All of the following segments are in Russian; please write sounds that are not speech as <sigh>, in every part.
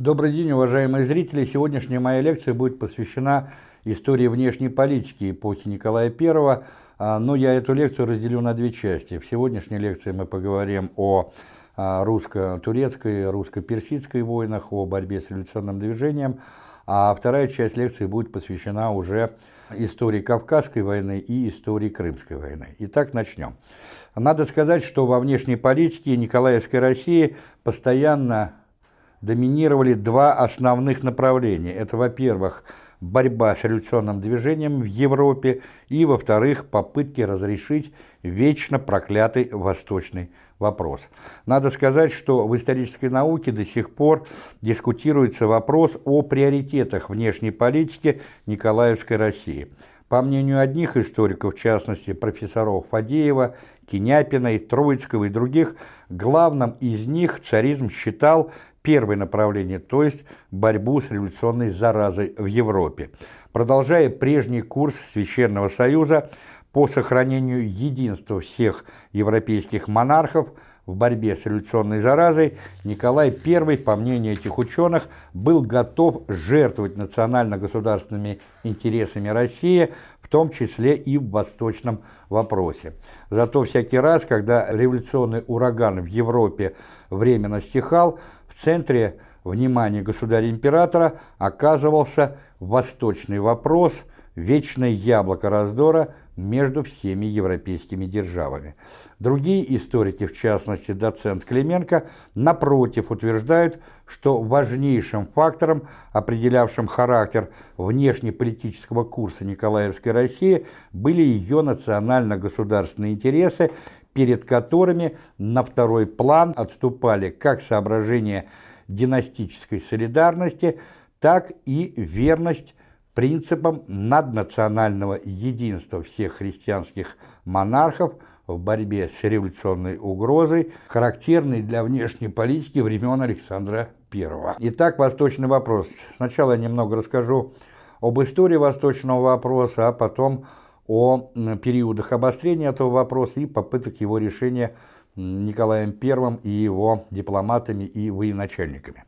Добрый день, уважаемые зрители! Сегодняшняя моя лекция будет посвящена истории внешней политики эпохи Николая I, а, но я эту лекцию разделю на две части. В сегодняшней лекции мы поговорим о а, русско-турецкой, русско-персидской войнах, о борьбе с революционным движением, а вторая часть лекции будет посвящена уже истории Кавказской войны и истории Крымской войны. Итак, начнем. Надо сказать, что во внешней политике Николаевской России постоянно доминировали два основных направления. Это, во-первых, борьба с революционным движением в Европе и, во-вторых, попытки разрешить вечно проклятый восточный вопрос. Надо сказать, что в исторической науке до сих пор дискутируется вопрос о приоритетах внешней политики Николаевской России. По мнению одних историков, в частности профессоров Фадеева, Киняпина, Троицкого и других, главным из них царизм считал первое направление, то есть борьбу с революционной заразой в Европе. Продолжая прежний курс Священного Союза по сохранению единства всех европейских монархов в борьбе с революционной заразой, Николай I, по мнению этих ученых, был готов жертвовать национально-государственными интересами России, в том числе и в восточном вопросе. Зато всякий раз, когда революционный ураган в Европе временно стихал, в центре внимания государя-императора оказывался восточный вопрос, вечное яблоко раздора между всеми европейскими державами. Другие историки, в частности доцент Клименко, напротив утверждают, что важнейшим фактором, определявшим характер внешнеполитического курса Николаевской России, были ее национально-государственные интересы, перед которыми на второй план отступали как соображения династической солидарности, так и верность принципам наднационального единства всех христианских монархов в борьбе с революционной угрозой, характерной для внешней политики времен Александра I. Итак, восточный вопрос. Сначала я немного расскажу об истории восточного вопроса, а потом о периодах обострения этого вопроса и попыток его решения Николаем I и его дипломатами и военачальниками.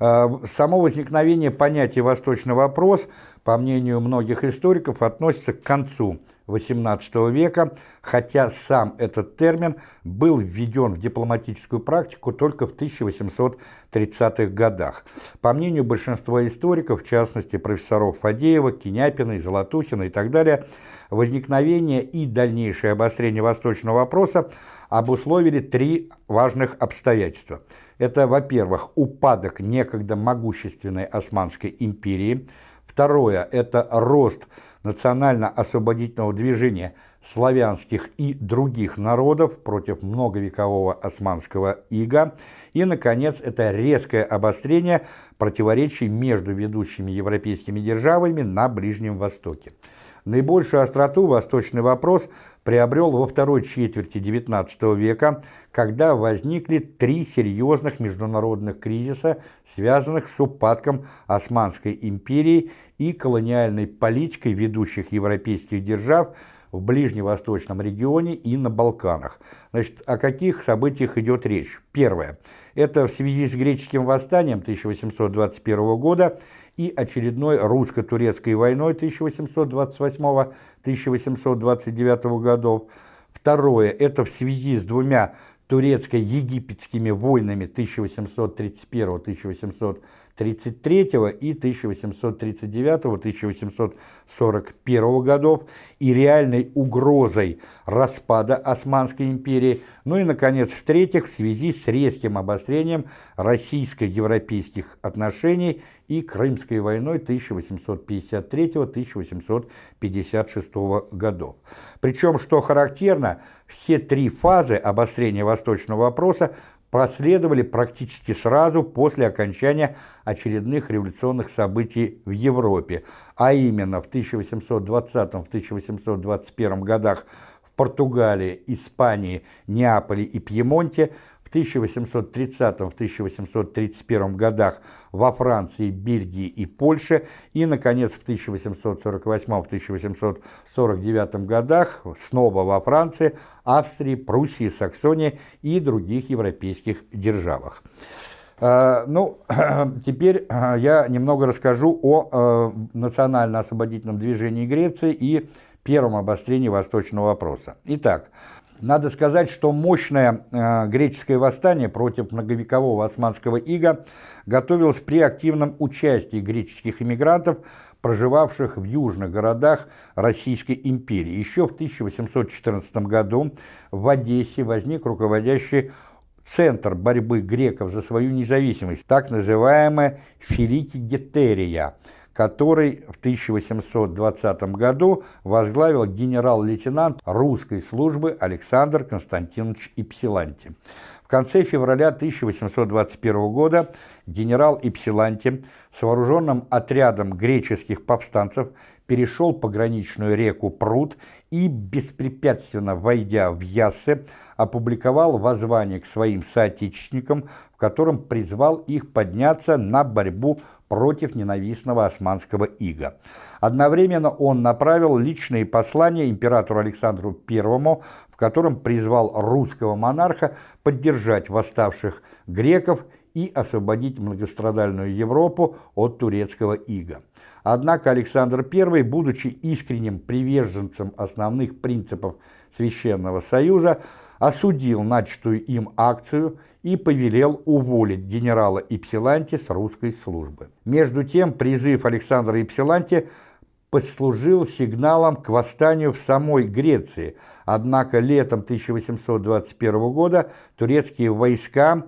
Э, само возникновение понятия «восточный вопрос», по мнению многих историков, относится к концу XVIII века, хотя сам этот термин был введен в дипломатическую практику только в 1830-х годах. По мнению большинства историков, в частности профессоров Фадеева, Киняпина, Золотухина и так далее, возникновение и дальнейшее обострение восточного вопроса обусловили три важных обстоятельства – это, во-первых, упадок некогда могущественной Османской империи. Второе – это рост национально-освободительного движения славянских и других народов против многовекового османского ига. И, наконец, это резкое обострение противоречий между ведущими европейскими державами на Ближнем Востоке. Наибольшую остроту восточный вопрос приобрел во второй четверти XIX века, когда возникли три серьезных международных кризиса, связанных с упадком Османской империи и колониальной политикой ведущих европейских держав в ближневосточном регионе и на Балканах. Значит, о каких событиях идет речь? Первое. Это в связи с греческим восстанием 1821 года и очередной русско-турецкой войной 1828-1829 годов. Второе – это в связи с двумя турецко-египетскими войнами 1831-1833 и 1839-1841 годов и реальной угрозой распада Османской империи, ну и, наконец, в-третьих, в связи с резким обострением российско-европейских отношений и Крымской войной 1853-1856 годов. Причем, что характерно, все три фазы обострения восточного вопроса последовали практически сразу после окончания очередных революционных событий в Европе, а именно в 1820-1821 годах в Португалии, Испании, Неаполе и Пьемонте, в 1830-1831 годах во Франции, Бельгии и Польше, и, наконец, в 1848-1849 годах снова во Франции, Австрии, Пруссии, Саксонии и других европейских державах. Э, ну, <clears throat> теперь э, я немного расскажу о национально-освободительном движении Греции и первом обострении восточного вопроса. Итак, надо сказать, что мощное э, греческое восстание против многовекового османского ига готовилось при активном участии греческих иммигрантов, проживавших в южных городах Российской империи. Еще в 1814 году в Одессе возник руководящий центр борьбы греков за свою независимость, так называемая Филики-Гетерия – который в 1820 году возглавил генерал-лейтенант русской службы Александр Константинович Ипсиланти. В конце февраля 1821 года генерал Ипсиланти с вооруженным отрядом греческих повстанцев перешел пограничную реку Пруд и, беспрепятственно войдя в Яссы, опубликовал воззвание к своим соотечественникам, в котором призвал их подняться на борьбу против ненавистного османского ига. Одновременно он направил личные послания императору Александру I, в котором призвал русского монарха поддержать восставших греков освободить многострадальную Европу от турецкого ига. Однако Александр I, будучи искренним приверженцем основных принципов Священного Союза, осудил начатую им акцию и повелел уволить генерала Ипсиланти с русской службы. Между тем, призыв Александра Ипсиланти послужил сигналом к восстанию в самой Греции, однако летом 1821 года турецкие войска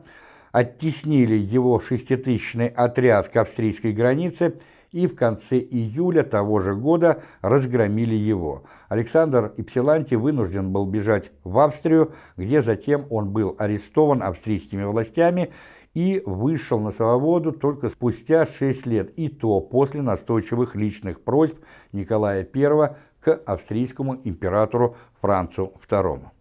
оттеснили его шеститысячный отряд к австрийской границе и в конце июля того же года разгромили его. Александр Ипсиланти вынужден был бежать в Австрию, где затем он был арестован австрийскими властями и вышел на свободу только спустя 6 лет, и то после настойчивых личных просьб Николая I к австрийскому императору Францу II.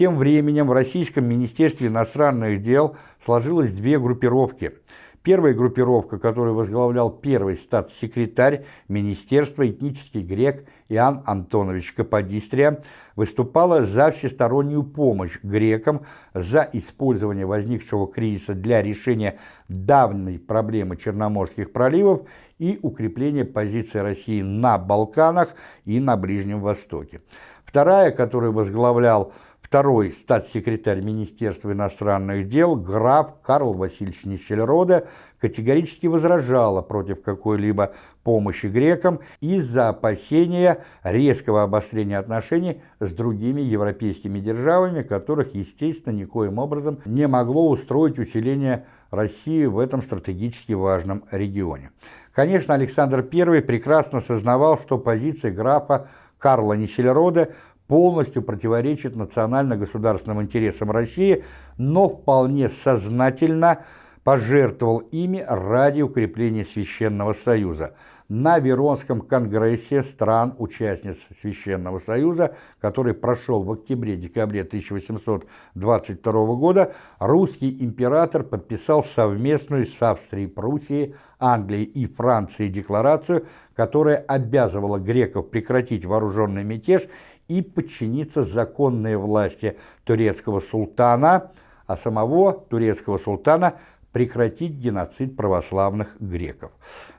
Тем временем в Российском Министерстве иностранных дел сложилось две группировки – Первая группировка, которую возглавлял первый статс-секретарь Министерства этнический грек Иоанн Антонович Каподистрия, выступала за всестороннюю помощь грекам, за использование возникшего кризиса для решения давней проблемы Черноморских проливов и укрепления позиции России на Балканах и на Ближнем Востоке. Вторая, которую возглавлял Второй статс-секретарь Министерства иностранных дел граф Карл Васильевич Нищельрода категорически возражала против какой-либо помощи грекам из-за опасения резкого обострения отношений с другими европейскими державами, которых, естественно, никоим образом не могло устроить усиление России в этом стратегически важном регионе. Конечно, Александр I прекрасно сознавал, что позиция графа Карла Нищельрода полностью противоречит национально-государственным интересам России, но вполне сознательно пожертвовал ими ради укрепления Священного Союза. На Веронском конгрессе стран-участниц Священного Союза, который прошел в октябре-декабре 1822 года, русский император подписал совместную с Австрией, Пруссией, Англией и Францией декларацию, которая обязывала греков прекратить вооруженный мятеж и подчиниться законной власти турецкого султана, а самого турецкого султана прекратить геноцид православных греков.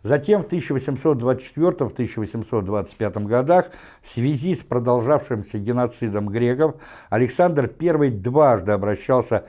Затем в 1824-1825 годах в связи с продолжавшимся геноцидом греков Александр I дважды обращался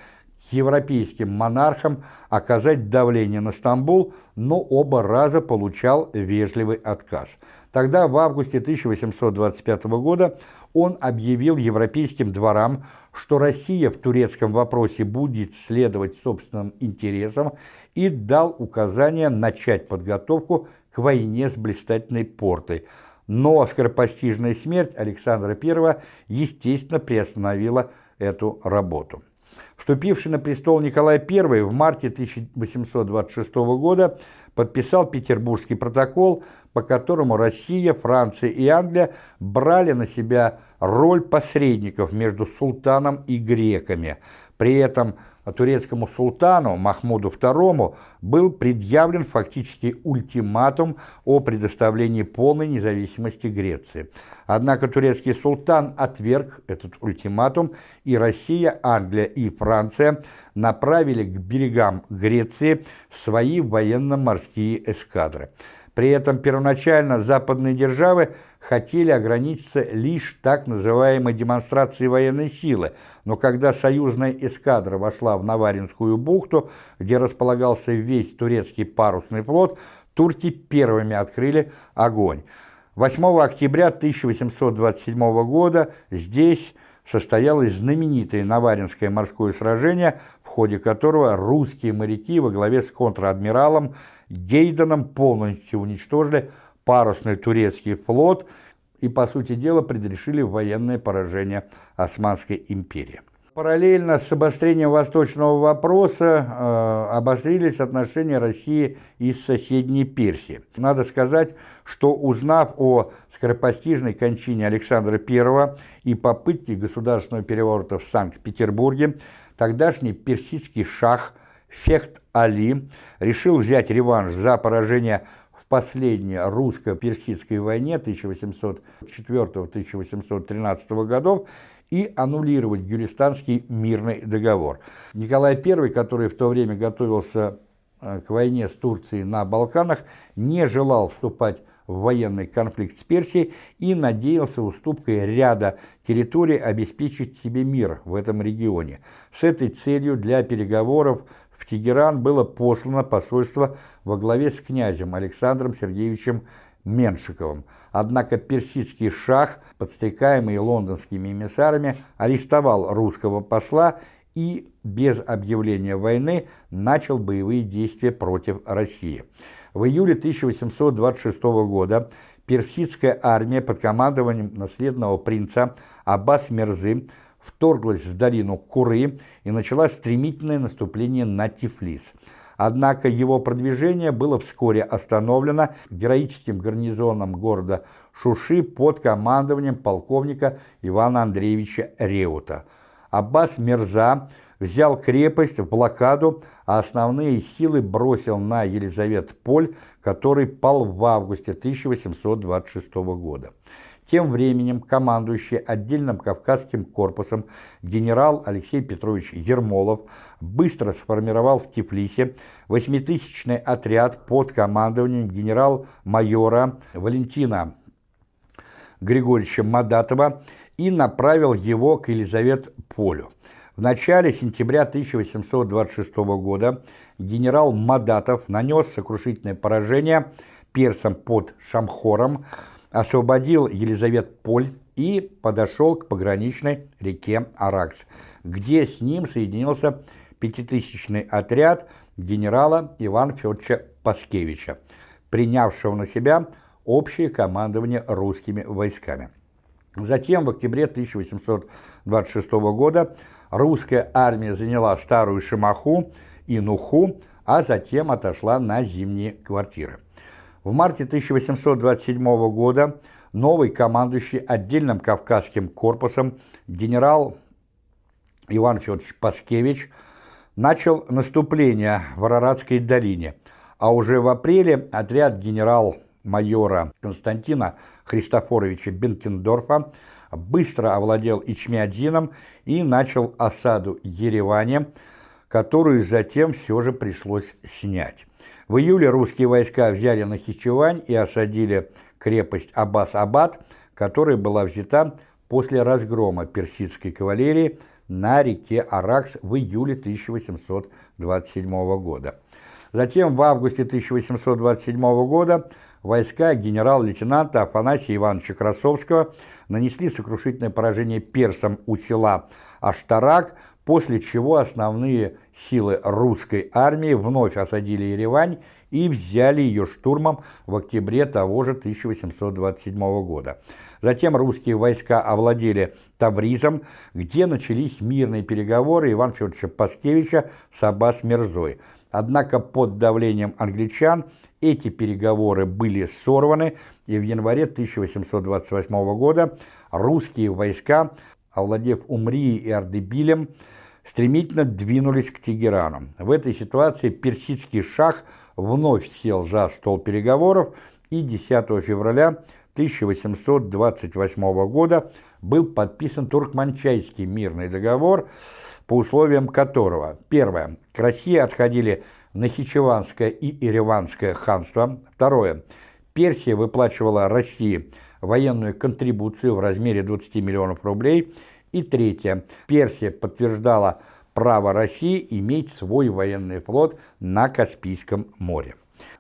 европейским монархам оказать давление на Стамбул, но оба раза получал вежливый отказ. Тогда, в августе 1825 года, он объявил европейским дворам, что Россия в турецком вопросе будет следовать собственным интересам и дал указание начать подготовку к войне с блистательной портой. Но скоропостижная смерть Александра I, естественно, приостановила эту работу. Вступивший на престол Николай I в марте 1826 года подписал Петербургский протокол, по которому Россия, Франция и Англия брали на себя роль посредников между султаном и греками. При этом турецкому султану Махмуду II был предъявлен фактически ультиматум о предоставлении полной независимости Греции. Однако турецкий султан отверг этот ультиматум, и Россия, Англия и Франция направили к берегам Греции свои военно-морские эскадры. При этом первоначально западные державы хотели ограничиться лишь так называемой демонстрацией военной силы, но когда союзная эскадра вошла в Наваринскую бухту, где располагался весь турецкий парусный флот, турки первыми открыли огонь. 8 октября 1827 года здесь состоялось знаменитое Наваринское морское сражение, ходе которого русские моряки во главе с контр-адмиралом Гейденом полностью уничтожили парусный турецкий флот и, по сути дела, предрешили военное поражение Османской империи. Параллельно с обострением восточного вопроса э, обострились отношения России и соседней Персии. Надо сказать, что узнав о скоропостижной кончине Александра I и попытке государственного переворота в Санкт-Петербурге, тогдашний персидский шах Фехт Али решил взять реванш за поражение в последней русско-персидской войне 1804-1813 годов и аннулировать Гюлистанский мирный договор. Николай I, который в то время готовился э, к войне с Турцией на Балканах, не желал вступать в военный конфликт с Персией и надеялся уступкой ряда территорий обеспечить себе мир в этом регионе. С этой целью для переговоров в Тегеран было послано посольство во главе с князем Александром Сергеевичем Меншиковым. Однако персидский шах, подстрекаемый лондонскими эмиссарами, арестовал русского посла и без объявления войны начал боевые действия против России. В июле 1826 года персидская армия под командованием наследного принца Аббас Мерзы вторглась в долину Куры и начала стремительное наступление на Тифлис. Однако его продвижение было вскоре остановлено героическим гарнизоном города Шуши под командованием полковника Ивана Андреевича Реута. Аббас Мирза взял крепость в блокаду, а основные силы бросил на Елизавет-Поль, который пал в августе 1826 года. Тем временем командующий отдельным Кавказским корпусом генерал Алексей Петрович Ермолов быстро сформировал в Тифлисе восьмитысячный отряд под командованием генерал-майора Валентина Григорьевича Мадатова и направил его к Елизавет-Полю. В начале сентября 1826 года генерал Мадатов нанес сокрушительное поражение персам под Шамхором, освободил Елизавет-Поль и подошел к пограничной реке Аракс, где с ним соединился пятитысячный отряд генерала Ивана Федоровича Паскевича, принявшего на себя общее командование русскими войсками. Затем в октябре 1826 года русская армия заняла Старую Шимаху и Нуху, а затем отошла на зимние квартиры. В марте 1827 года новый командующий отдельным Кавказским корпусом генерал Иван Федорович Паскевич начал наступление в Араратской долине, а уже в апреле отряд генерал-майора Константина Христофоровича Бенкендорфа быстро овладел Ичмиадзином и начал осаду Ереване, которую затем все же пришлось снять. В июле русские войска взяли Нахичевань и осадили крепость Аббас-Абад, которая была взята после разгрома персидской кавалерии на реке Аракс в июле 1827 года. Затем в августе 1827 года войска генерал-лейтенанта Афанасия Ивановича Красовского нанесли сокрушительное поражение персам у села Аштарак, после чего основные силы русской армии вновь осадили Еревань и взяли ее штурмом в октябре того же 1827 года. Затем русские войска овладели Табризом, где начались мирные переговоры Ивана Федоровича Паскевича с Аббас Мирзой. Однако под давлением англичан эти переговоры были сорваны, и в январе 1828 года русские войска, овладев Умрией и Ардебилем, стремительно двинулись к Тегерану. В этой ситуации персидский шах вновь сел за стол переговоров, и 10 февраля 1828 года был подписан Туркманчайский мирный договор, по условиям которого, первое, к России отходили Нахичеванское и Ереванское ханство, второе, Персия выплачивала России военную контрибуцию в размере 20 миллионов рублей, и третье, Персия подтверждала право России иметь свой военный флот на Каспийском море.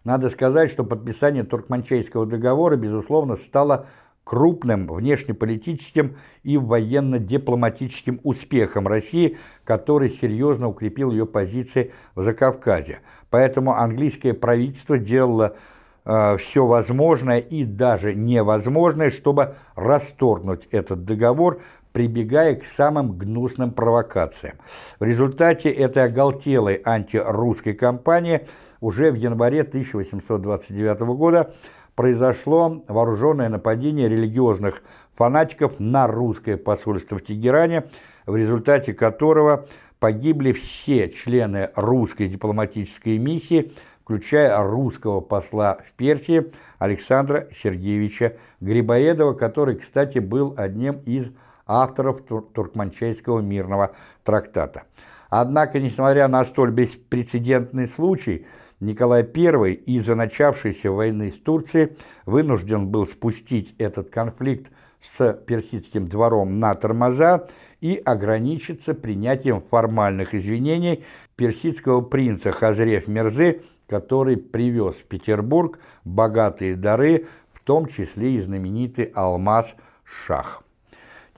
Надо сказать, что подписание Туркманчайского договора, безусловно, стало крупным внешнеполитическим и военно-дипломатическим успехом России, который серьезно укрепил ее позиции в Закавказье. Поэтому английское правительство делало э, все возможное и даже невозможное, чтобы расторгнуть этот договор, прибегая к самым гнусным провокациям. В результате этой оголтелой антирусской кампании уже в январе 1829 года произошло вооруженное нападение религиозных фанатиков на русское посольство в Тегеране, в результате которого погибли все члены русской дипломатической миссии, включая русского посла в Персии Александра Сергеевича Грибоедова, который, кстати, был одним из авторов Туркманчайского мирного трактата. Однако, несмотря на столь беспрецедентный случай, Николай I из-за начавшейся войны с Турцией вынужден был спустить этот конфликт с персидским двором на тормоза и ограничиться принятием формальных извинений персидского принца Хазрев Мерзы, который привез в Петербург богатые дары, в том числе и знаменитый алмаз-шах.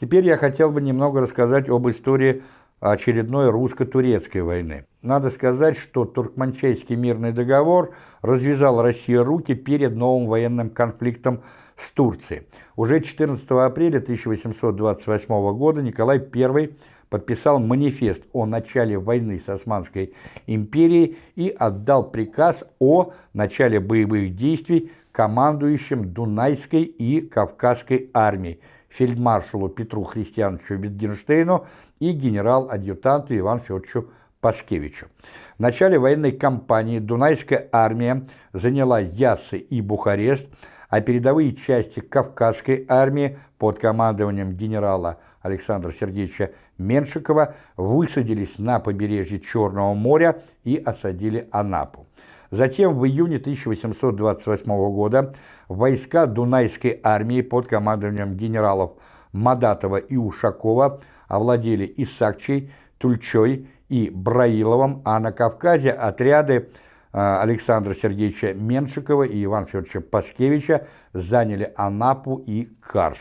Теперь я хотел бы немного рассказать об истории очередной русско-турецкой войны. Надо сказать, что Туркманчайский мирный договор развязал России руки перед новым военным конфликтом с Турцией. Уже 14 апреля 1828 года Николай I подписал манифест о начале войны с Османской империей и отдал приказ о начале боевых действий командующим Дунайской и Кавказской армией фельдмаршалу Петру Христиановичу Витгенштейну и генерал-адъютанту Ивану Федоровичу Пашкевичу. В начале военной кампании Дунайская армия заняла Яссы и Бухарест, а передовые части Кавказской армии под командованием генерала Александра Сергеевича Меншикова высадились на побережье Черного моря и осадили Анапу. Затем в июне 1828 года войска Дунайской армии под командованием генералов Мадатова и Ушакова овладели Исакчей, Тульчой и Браиловым, а на Кавказе отряды а, Александра Сергеевича Меншикова и Ивана Федоровича Паскевича заняли Анапу и Карс.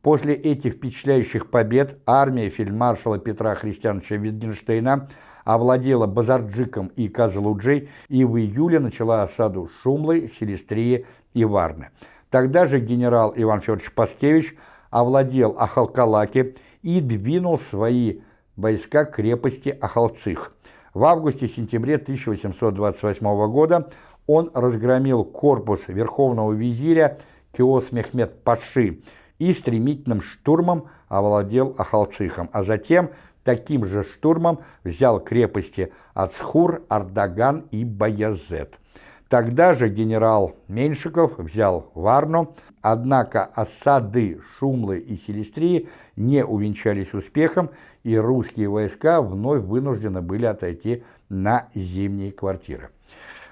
После этих впечатляющих побед армия фельдмаршала Петра Христиановича Витгенштейна овладела Базарджиком и Казалуджей и в июле начала осаду Шумлы, Селестрии и Варны. Тогда же генерал Иван Федорович Паскевич овладел Ахалкалаки и двинул свои войска к крепости Ахалцих. В августе-сентябре 1828 года он разгромил корпус верховного визиря Киос Мехмед Паши и стремительным штурмом овладел Ахалцихом, а затем таким же штурмом взял крепости Ацхур, Ардаган и Баязет. Тогда же генерал Меньшиков взял Варну, однако осады Шумлы и Селестрии не увенчались успехом, и русские войска вновь вынуждены были отойти на зимние квартиры.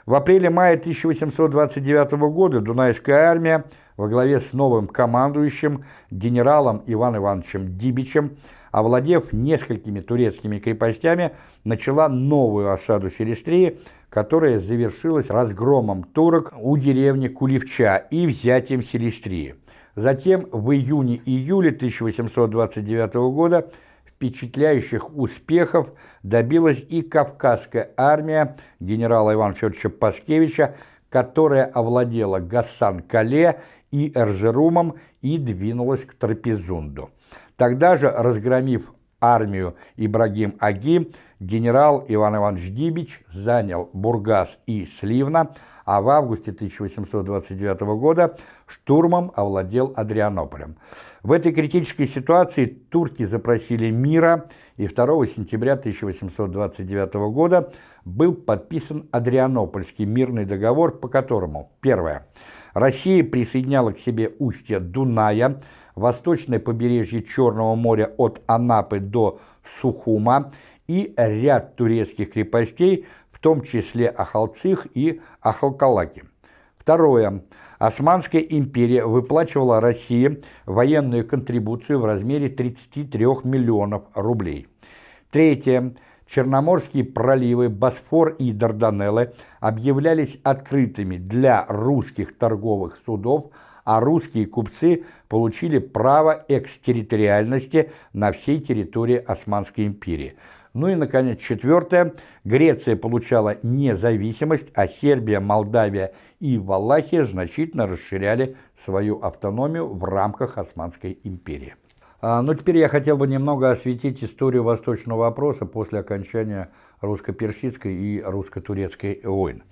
В апреле-мае 1829 года Дунайская армия во главе с новым командующим генералом Иваном Ивановичем Дибичем, овладев несколькими турецкими крепостями, начала новую осаду Селестрии, которая завершилась разгромом турок у деревни Кулевча и взятием Селестрии. Затем в июне-июле 1829 года впечатляющих успехов добилась и Кавказская армия генерала Ивана Федоровича Паскевича, которая овладела Гасан-Кале и Эрзерумом и двинулась к Трапезунду. Тогда же, разгромив армию Ибрагим Аги, генерал Иван Иванович Дибич занял Бургас и Сливна, а в августе 1829 года штурмом овладел Адрианополем. В этой критической ситуации турки запросили мира, и 2 сентября 1829 года был подписан Адрианопольский мирный договор, по которому, первое, Россия присоединяла к себе устье Дуная, восточное побережье Черного моря от Анапы до Сухума и ряд турецких крепостей, в том числе Ахалцих и Ахалкалаки. Второе. Османская империя выплачивала России военную контрибуцию в размере 33 миллионов рублей. Третье. Черноморские проливы Босфор и Дарданеллы объявлялись открытыми для русских торговых судов, а русские купцы получили право экстерриториальности на всей территории Османской империи. Ну и, наконец, четвертое. Греция получала независимость, а Сербия, Молдавия и Валахия значительно расширяли свою автономию в рамках Османской империи. А, Но ну, теперь я хотел бы немного осветить историю восточного вопроса после окончания русско-персидской и русско-турецкой войн.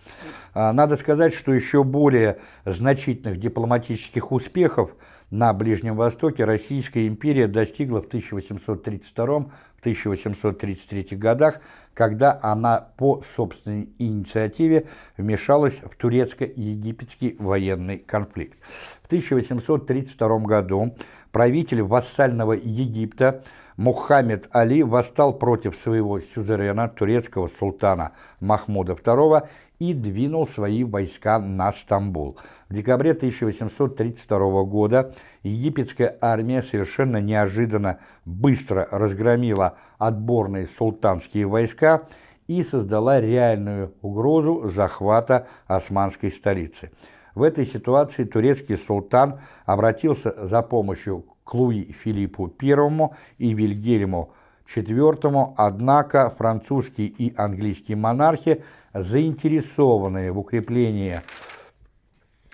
А, надо сказать, что еще более значительных дипломатических успехов на Ближнем Востоке Российская империя достигла в 1832-1833 годах, когда она по собственной инициативе вмешалась в турецко-египетский военный конфликт. В 1832 году правитель вассального Египта Мухаммед Али восстал против своего сюзерена, турецкого султана Махмуда II, и двинул свои войска на Стамбул. В декабре 1832 года египетская армия совершенно неожиданно быстро разгромила отборные султанские войска и создала реальную угрозу захвата османской столицы. В этой ситуации турецкий султан обратился за помощью к Луи Филиппу I и Вильгельму IV, однако французские и английские монархи, заинтересованные в укреплении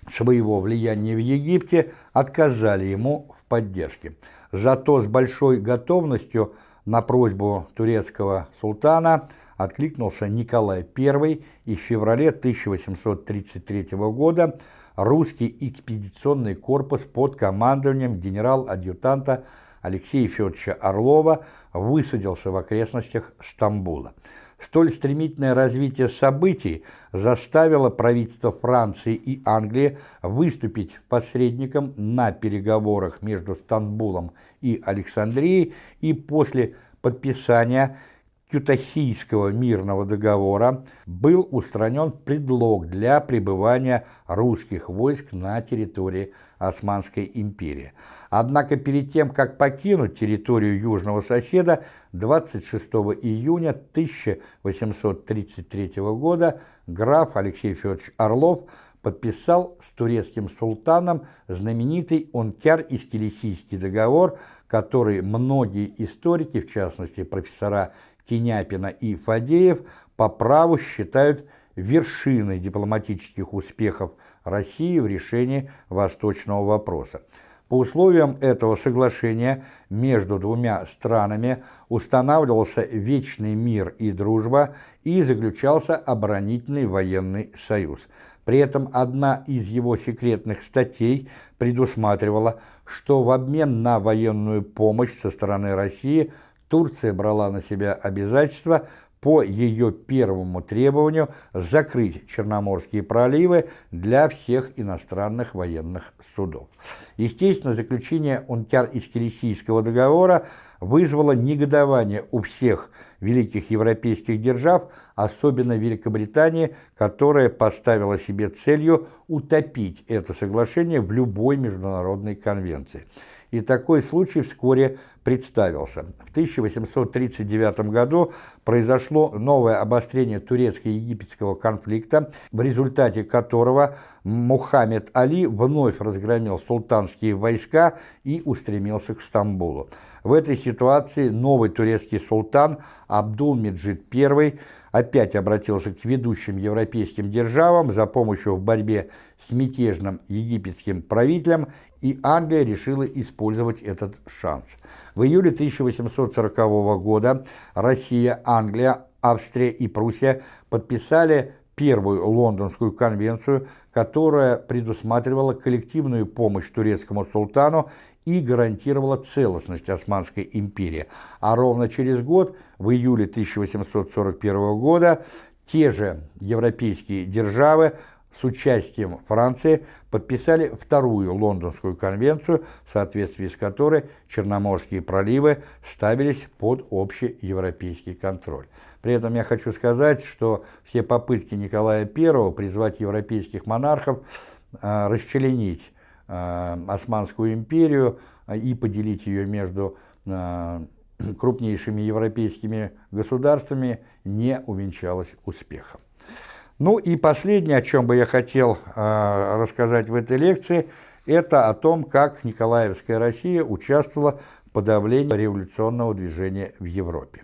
своего влияния в Египте, отказали ему в поддержке. Зато с большой готовностью на просьбу турецкого султана откликнулся Николай I, и в феврале 1833 года русский экспедиционный корпус под командованием генерал-адъютанта Алексея Федоровича Орлова высадился в окрестностях Стамбула. Столь стремительное развитие событий заставило правительство Франции и Англии выступить посредником на переговорах между Стамбулом и Александрией, и после подписания Кютахийского мирного договора был устранен предлог для пребывания русских войск на территории Османской империи. Однако перед тем, как покинуть территорию южного соседа, 26 июня 1833 года граф Алексей Федорович Орлов подписал с турецким султаном знаменитый Онкяр-Искелесийский договор, который многие историки, в частности профессора Теняпина и Фадеев по праву считают вершиной дипломатических успехов России в решении восточного вопроса. По условиям этого соглашения между двумя странами устанавливался вечный мир и дружба и заключался оборонительный военный союз. При этом одна из его секретных статей предусматривала, что в обмен на военную помощь со стороны России – Турция брала на себя обязательство по ее первому требованию закрыть Черноморские проливы для всех иностранных военных судов. Естественно, заключение Унтяр-Искелесийского договора вызвало негодование у всех великих европейских держав, особенно Великобритании, которая поставила себе целью утопить это соглашение в любой международной конвенции. И такой случай вскоре представился. В 1839 году произошло новое обострение турецко-египетского конфликта, в результате которого Мухаммед Али вновь разгромил султанские войска и устремился к Стамбулу. В этой ситуации новый турецкий султан Абдул-Меджид I опять обратился к ведущим европейским державам за помощью в борьбе с мятежным египетским правителем и Англия решила использовать этот шанс. В июле 1840 года Россия, Англия, Австрия и Пруссия подписали первую Лондонскую конвенцию, которая предусматривала коллективную помощь турецкому султану и гарантировала целостность Османской империи. А ровно через год, в июле 1841 года, те же европейские державы с участием Франции подписали вторую Лондонскую конвенцию, в соответствии с которой Черноморские проливы ставились под общий европейский контроль. При этом я хочу сказать, что все попытки Николая I призвать европейских монархов э, расчленить э, Османскую империю э, и поделить ее между крупнейшими европейскими государствами не увенчалось успехом. Ну и последнее, о чем бы я хотел э, рассказать в этой лекции, это о том, как Николаевская Россия участвовала в подавлении революционного движения в Европе.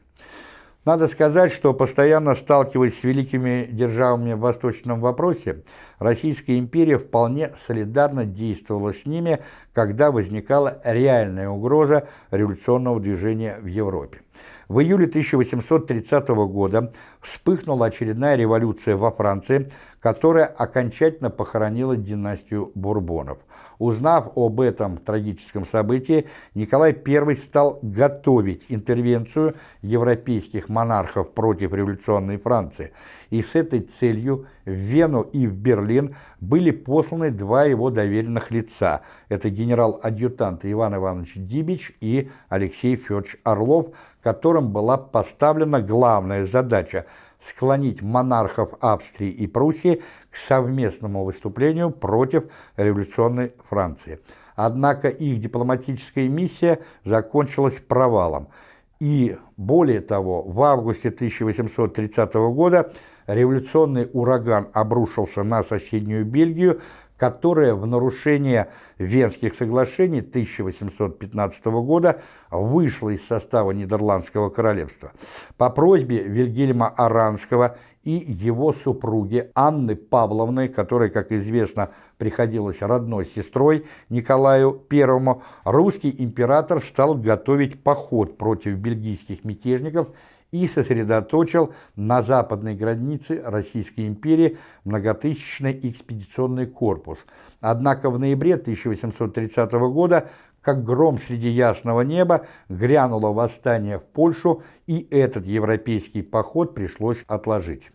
Надо сказать, что постоянно сталкиваясь с великими державами в восточном вопросе, Российская империя вполне солидарно действовала с ними, когда возникала реальная угроза революционного движения в Европе. В июле 1830 года вспыхнула очередная революция во Франции, которая окончательно похоронила династию Бурбонов – Узнав об этом трагическом событии, Николай I стал готовить интервенцию европейских монархов против революционной Франции, и с этой целью в Вену и в Берлин были посланы два его доверенных лица. Это генерал-адъютант Иван Иванович Дибич и Алексей Федорович Орлов, которым была поставлена главная задача – склонить монархов Австрии и Пруссии к совместному выступлению против революционной Франции. Однако их дипломатическая миссия закончилась провалом. И более того, в августе 1830 года революционный ураган обрушился на соседнюю Бельгию, которая в нарушение Венских соглашений 1815 года вышла из состава Нидерландского королевства. По просьбе Вильгельма Аранского и его супруги Анны Павловны, которая, как известно, приходилась родной сестрой Николаю I, русский император стал готовить поход против бельгийских мятежников и сосредоточил на западной границе Российской империи многотысячный экспедиционный корпус. Однако в ноябре 1830 года, как гром среди ясного неба, грянуло восстание в Польшу, и этот европейский поход пришлось отложить.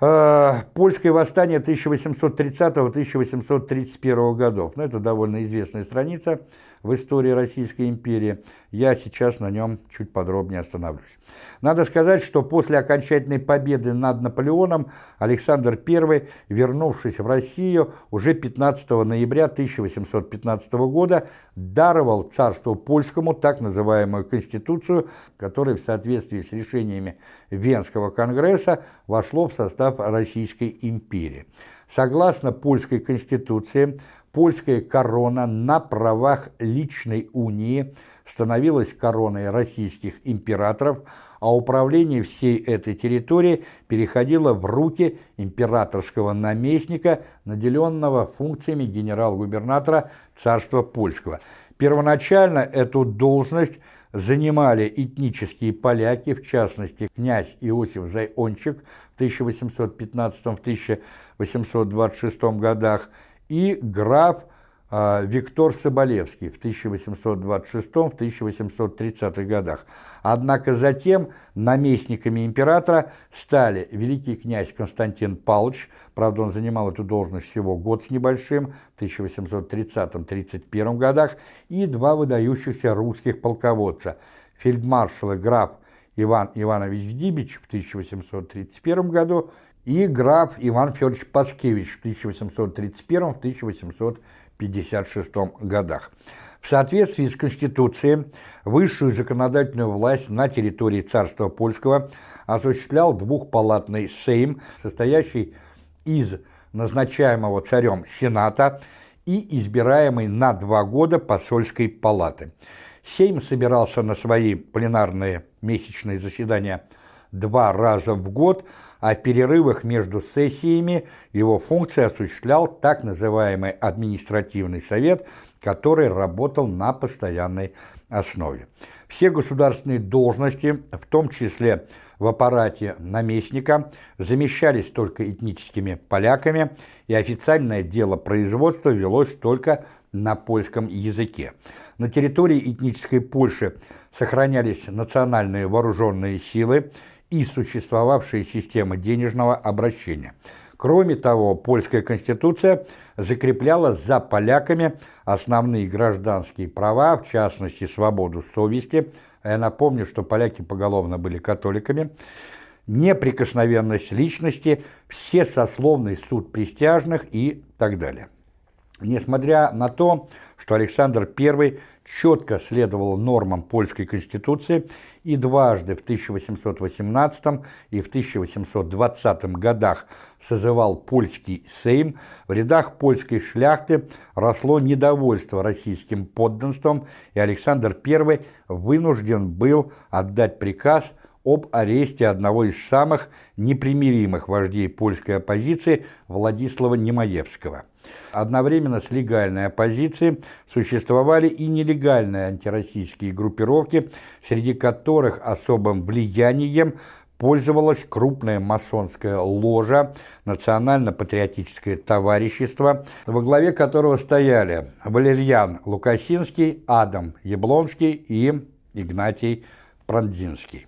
Э, польское восстание 1830-1831 годов. Ну, это довольно известная страница в истории Российской империи. Я сейчас на нем чуть подробнее остановлюсь. Надо сказать, что после окончательной победы над Наполеоном Александр I, вернувшись в Россию, уже 15 ноября 1815 года даровал царству польскому так называемую Конституцию, которая в соответствии с решениями Венского конгресса вошло в состав Российской империи. Согласно польской конституции, польская корона на правах личной унии становилась короной российских императоров, а управление всей этой территории переходило в руки императорского наместника, наделенного функциями генерал-губернатора царства польского. Первоначально эту должность занимали этнические поляки, в частности князь Иосиф Зайончик в 1815-1826 годах и граф а, Виктор Соболевский в 1826-1830 годах. Однако затем наместниками императора стали великий князь Константин Павлович, правда он занимал эту должность всего год с небольшим, в 1830-31 годах, и два выдающихся русских полководца – фельдмаршал и граф Иван Иванович Дибич в 1831 году и граф Иван Федорович Паскевич в 1831-1832 1956 годах. В соответствии с Конституцией, высшую законодательную власть на территории царства польского осуществлял двухпалатный Сейм, состоящий из назначаемого царем Сената и избираемый на два года посольской палаты. Сейм собирался на свои пленарные месячные заседания два раза в год, а в перерывах между сессиями его функции осуществлял так называемый административный совет, который работал на постоянной основе. Все государственные должности, в том числе в аппарате наместника, замещались только этническими поляками, и официальное дело производства велось только на польском языке. На территории этнической Польши сохранялись национальные вооруженные силы и существовавшая система денежного обращения. Кроме того, польская конституция закрепляла за поляками основные гражданские права, в частности, свободу совести. Я напомню, что поляки поголовно были католиками, неприкосновенность личности, все сословный суд присяжных и так далее. Несмотря на то, что Александр I четко следовал нормам польской конституции и дважды в 1818 и в 1820 годах созывал польский сейм, в рядах польской шляхты росло недовольство российским подданством, и Александр I вынужден был отдать приказ об аресте одного из самых непримиримых вождей польской оппозиции Владислава Немаевского. Одновременно с легальной оппозицией существовали и нелегальные антироссийские группировки, среди которых особым влиянием пользовалась крупная масонская ложа «Национально-патриотическое товарищество», во главе которого стояли Валерьян Лукасинский, Адам Яблонский и Игнатий Пронзинский.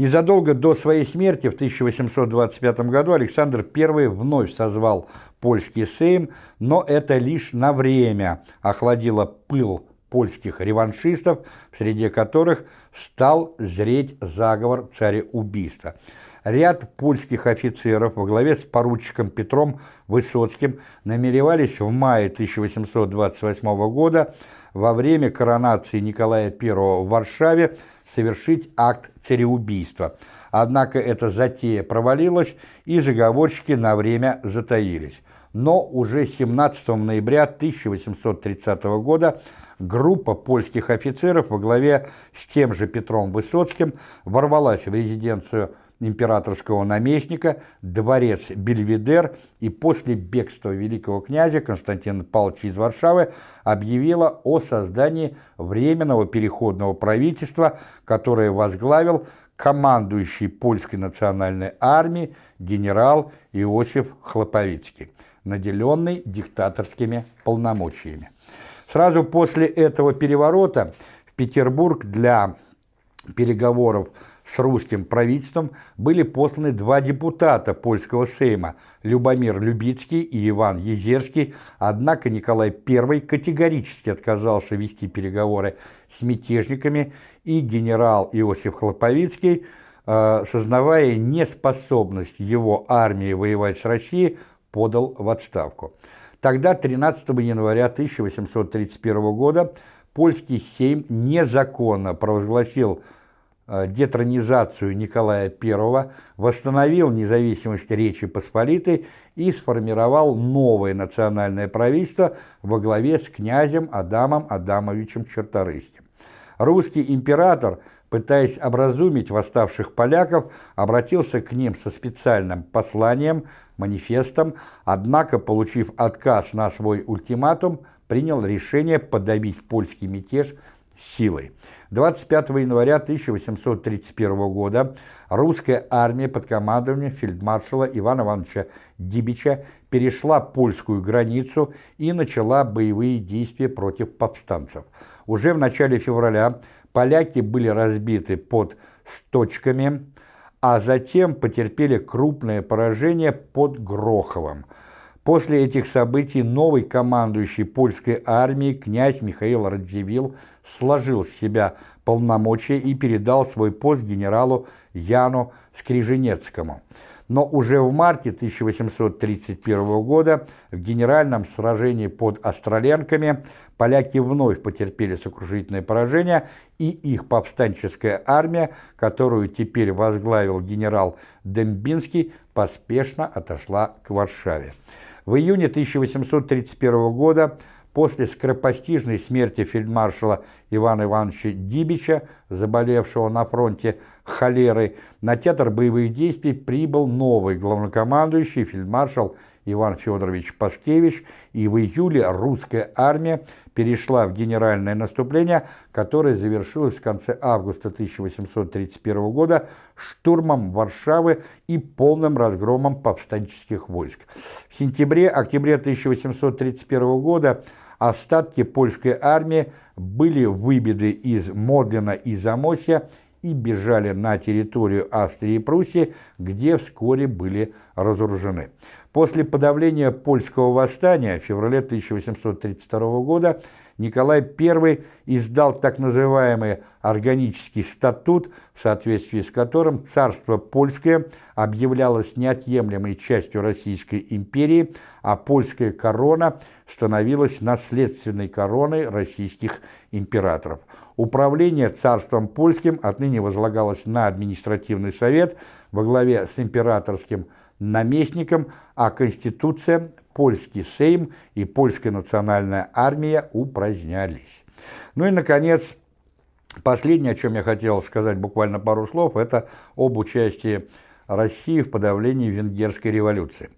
Незадолго до своей смерти в 1825 году Александр I вновь созвал польский сейм, но это лишь на время охладило пыл польских реваншистов, среди которых стал зреть заговор цареубийства. Ряд польских офицеров во главе с поручиком Петром Высоцким намеревались в мае 1828 года во время коронации Николая I в Варшаве совершить акт цареубийства. Однако эта затея провалилась, и заговорщики на время затаились. Но уже 17 ноября 1830 года группа польских офицеров во главе с тем же Петром Высоцким ворвалась в резиденцию императорского наместника, дворец Бельведер и после бегства великого князя Константина Павловича из Варшавы объявила о создании Временного переходного правительства, которое возглавил командующий польской национальной армией генерал Иосиф Хлоповицкий, наделенный диктаторскими полномочиями. Сразу после этого переворота в Петербург для переговоров с русским правительством были посланы два депутата польского сейма – Любомир Любицкий и Иван Езерский, однако Николай I категорически отказался вести переговоры с мятежниками, и генерал Иосиф Хлоповицкий, э, сознавая неспособность его армии воевать с Россией, подал в отставку. Тогда, 13 января 1831 года, польский сейм незаконно провозгласил детронизацию Николая I, восстановил независимость Речи Посполитой и сформировал новое национальное правительство во главе с князем Адамом Адамовичем Черторыйским. Русский император, пытаясь образумить восставших поляков, обратился к ним со специальным посланием, манифестом, однако, получив отказ на свой ультиматум, принял решение подавить польский мятеж силой. 25 января 1831 года русская армия под командованием фельдмаршала Ивана Ивановича Дибича перешла польскую границу и начала боевые действия против повстанцев. Уже в начале февраля поляки были разбиты под Сточками, а затем потерпели крупное поражение под Гроховым. После этих событий новый командующий польской армией князь Михаил Радзивилл сложил с себя полномочия и передал свой пост генералу Яну Скриженецкому. Но уже в марте 1831 года в генеральном сражении под Остроленками поляки вновь потерпели сокрушительное поражение, и их повстанческая армия, которую теперь возглавил генерал Дембинский, поспешно отошла к Варшаве. В июне 1831 года После скоропостижной смерти фельдмаршала Ивана Ивановича Дибича, заболевшего на фронте холерой, на театр боевых действий прибыл новый главнокомандующий фельдмаршал Иван Федорович Паскевич, и в июле русская армия перешла в генеральное наступление, которое завершилось в конце августа 1831 года штурмом Варшавы и полным разгромом повстанческих войск. В сентябре-октябре 1831 года остатки польской армии были выбиты из Модлина и Замосья и бежали на территорию Австрии и Пруссии, где вскоре были разоружены. После подавления польского восстания в феврале 1832 года Николай I издал так называемый органический статут, в соответствии с которым царство польское объявлялось неотъемлемой частью Российской империи, а польская корона становилась наследственной короной российских императоров. Управление царством польским отныне возлагалось на административный совет во главе с императорским наместником, а Конституция, польский Сейм и польская национальная армия упразднялись. Ну и, наконец, последнее, о чем я хотел сказать буквально пару слов, это об участии России в подавлении венгерской революции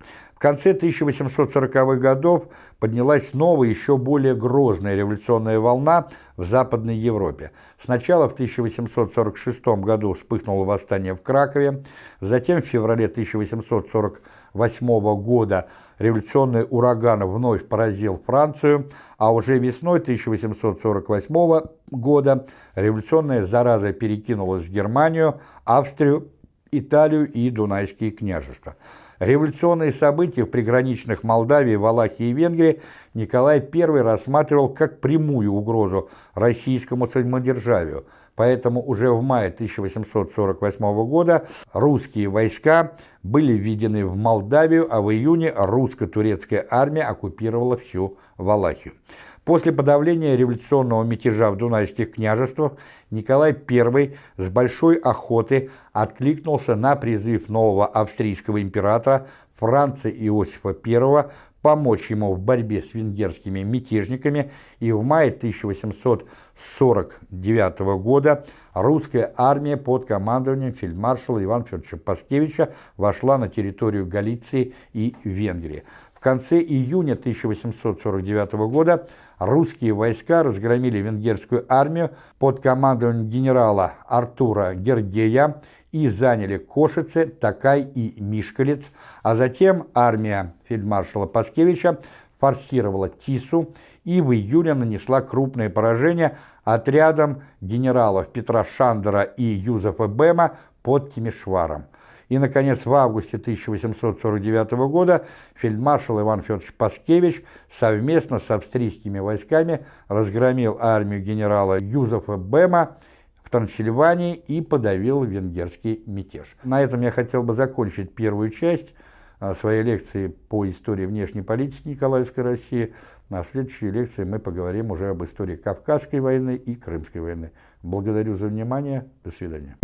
конце 1840-х годов поднялась новая, еще более грозная революционная волна в Западной Европе. Сначала в 1846 году вспыхнуло восстание в Кракове, затем в феврале 1848 года революционный ураган вновь поразил Францию, а уже весной 1848 года революционная зараза перекинулась в Германию, Австрию, Италию и Дунайские княжества. Революционные события в приграничных Молдавии, Валахии и Венгрии Николай I рассматривал как прямую угрозу российскому самодержавию, поэтому уже в мае 1848 года русские войска были введены в Молдавию, а в июне русско-турецкая армия оккупировала всю Валахию. После подавления революционного мятежа в Дунайских княжествах Николай I с большой охоты откликнулся на призыв нового австрийского императора Франца Иосифа I помочь ему в борьбе с венгерскими мятежниками, и в мае 1849 года русская армия под командованием фельдмаршала Ивана Федоровича Паскевича вошла на территорию Галиции и Венгрии. Конце июня 1849 года русские войска разгромили венгерскую армию под командованием генерала Артура Гергея и заняли Кошице, Такай и Мишкалец, а затем армия фельдмаршала Паскевича форсировала Тису и в июле нанесла крупное поражение отрядам генералов Петра Шандера и Юзефа Бема под Тимишваром. И, наконец, в августе 1849 года фельдмаршал Иван Федорович Паскевич совместно с австрийскими войсками разгромил армию генерала Юзефа Бема в Трансильвании и подавил венгерский мятеж. На этом я хотел бы закончить первую часть а, своей лекции по истории внешней политики Николаевской России. А в следующей лекции мы поговорим уже об истории Кавказской войны и Крымской войны. Благодарю за внимание. До свидания.